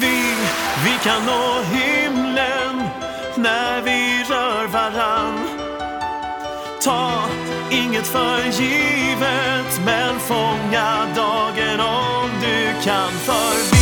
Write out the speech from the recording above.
Vi, vi kan nå himlen när vi rör varann. Ta inget för givet men fånga dagen om du kan. För